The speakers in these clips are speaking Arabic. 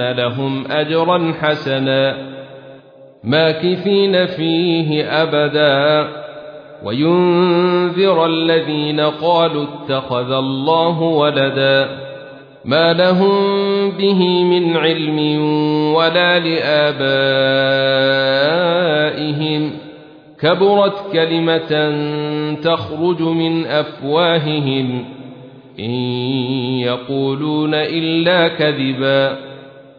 ان لهم أجرا حسنا ماكثين فيه أبدا. وينذر الذين قالوا اتخذ الله ولدا ما لهم به من علم ولا لآبائهم. كبرت كلمة تخرج من أفواههم. إن يقولون إلا كذبا.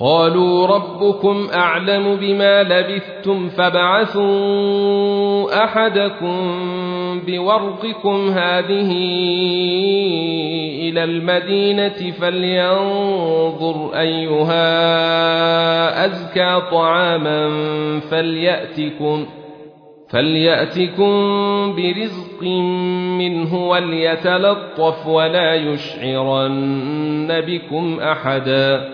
قالوا ربكم أعلم بما لبثتم فابعثوا أحدكم بورقكم هذه إلى المدينة فلينظر أيها أزكى طعاما فليأتكم فليأتكم برزق منه وليتلطف ولا يشعرن بكم أحدا إن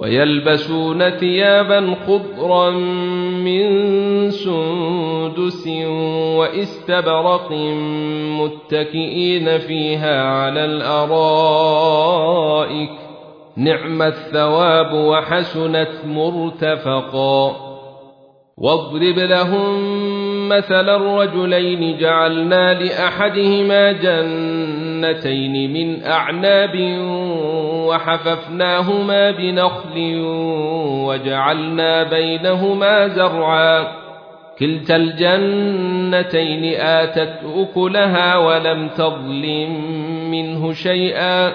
ويلبسون ثيابا خضرا من سندس واستبرق متكئين فيها على الأرائك. نعم الثواب وحسنت مرتفقا. واضرب لهم مثل الرجلين جعلنا لأحدهما جنتين من أعناب وحففناهما بنخل وجعلنا بينهما زرعا. كلتا الجنتين آتت أكلها ولم تظلم منه شيئا.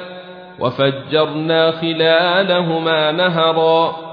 وفجرنا خلالهما نهرا.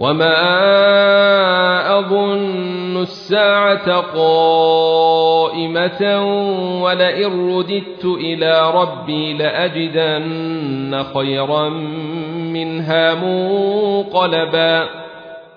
وما اظن الساعة قائمه ولئن رددت إلى ربي لاجدن خيرا منها منقلبا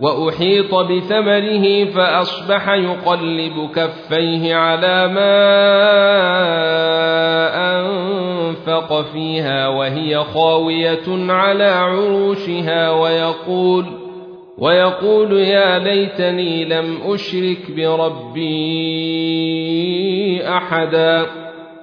وأحيط بثمره فأصبح يقلب كفيه على ما أنفق فيها وهي خاوية على عروشها ويقول ويقول يا ليتني لم أشرك بربي أحدا.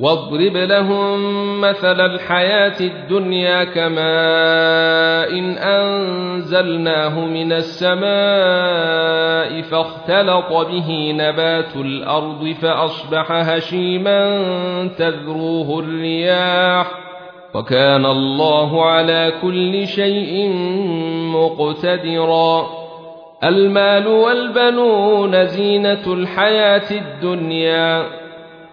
واضرب لهم مثل الحياة الدنيا كماء إن أنزلناه من السماء فاختلط به نبات الأرض فأصبح هشيما تذروه الرياح وكان الله على كل شيء مقتدرا المال والبنون زينة الحياة الدنيا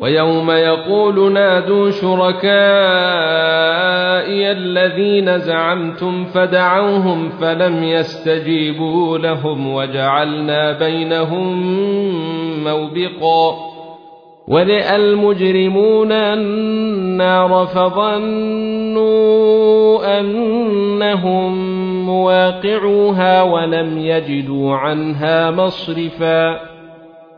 ويوم يقول نادوا شركائي الذين زعمتم فدعوهم فلم يستجيبوا لهم وجعلنا بينهم موبقا ورئ المجرمون النار فظنوا أنهم مواقعوها ولم يجدوا عنها مصرفا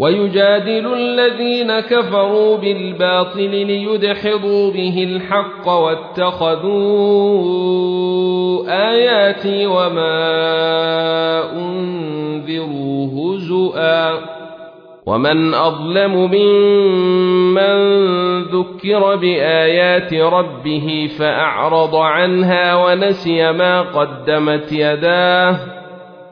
ويجادل الذين كفروا بالباطل ليدحضوا به الحق واتخذوا آياتي وما أنذروا هزؤا. ومن أظلم ممن ذكر بآيات ربه فأعرض عنها ونسي ما قدمت يداه.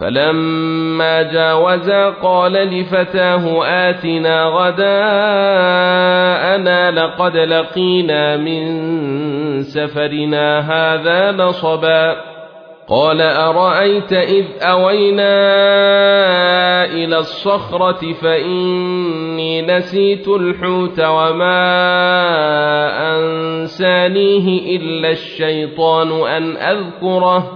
فلما جاوزا قال لفتاه آتنا غداءنا لقد لقينا من سفرنا هذا نصبا. قال أرأيت إذ أوينا إلى الصخرة فإني نسيت الحوت وما أنسانيه إلا الشيطان أن أذكره.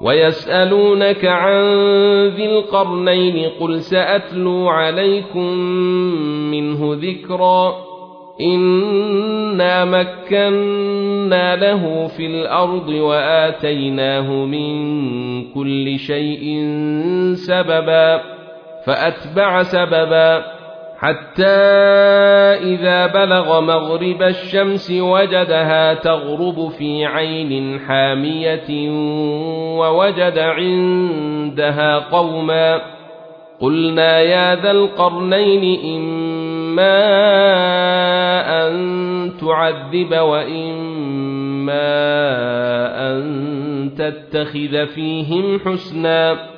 ويسألونك عن ذي القرنين قل سأتلو عليكم منه ذكرا إنا مكنا له في الأرض وآتيناه من كل شيء سببا فأتبع سببا حتى إذا بلغ مغرب الشمس وجدها تغرب في عين حامية ووجد عندها قوما قلنا يا ذا القرنين إما أن تعذب وإما أن تتخذ فيهم حسنا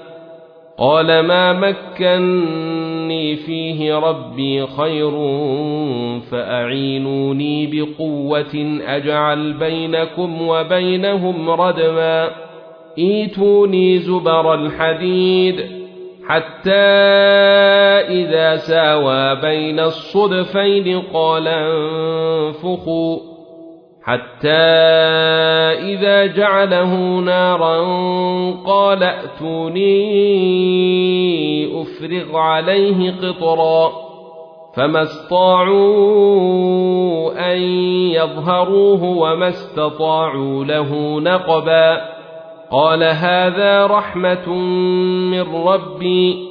قال ما مكني فيه ربي خير فأعينوني بقوة أجعل بينكم وبينهم ردما ايتوني زبر الحديد حتى إذا ساوى بين الصدفين قال انفخوا حتى إذا جعله نارا قال ائتوني أفرغ عليه قطرا فما استطاعوا أن يظهروه وما استطاعوا له نقبا قال هذا رحمة من ربي